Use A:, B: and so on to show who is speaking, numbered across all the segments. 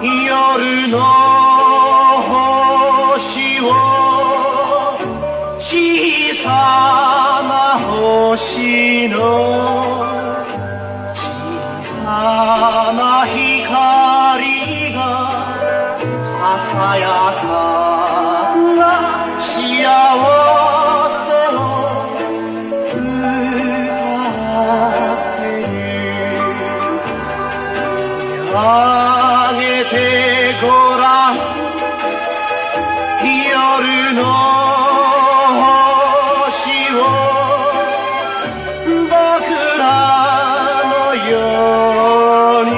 A: 夜の星を小さな星の小さな光がささやかな幸せあ夜の星を僕らのように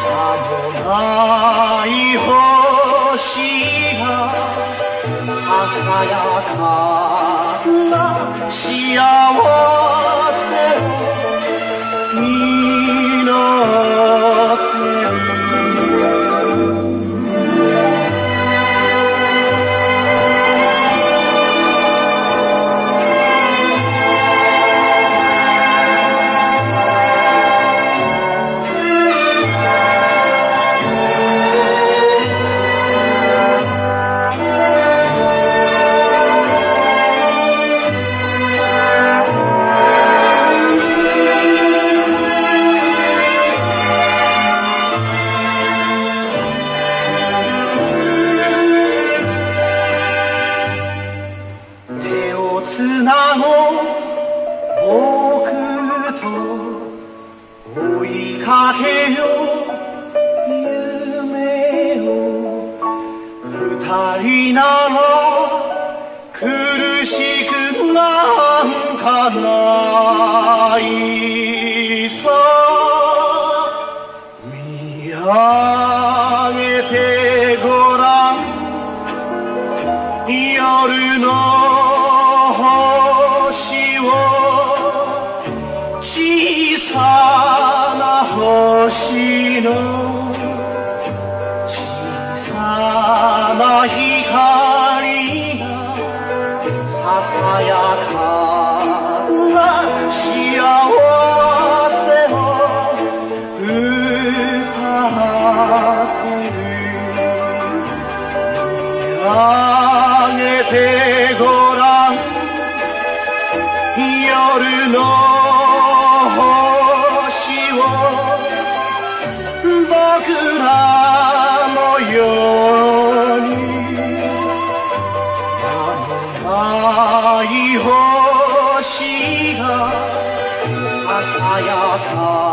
A: さもない星がささやかな幸せを追いかけよう。夢を二人なら苦しくなんかな。の星を僕らのように甘い星がささやか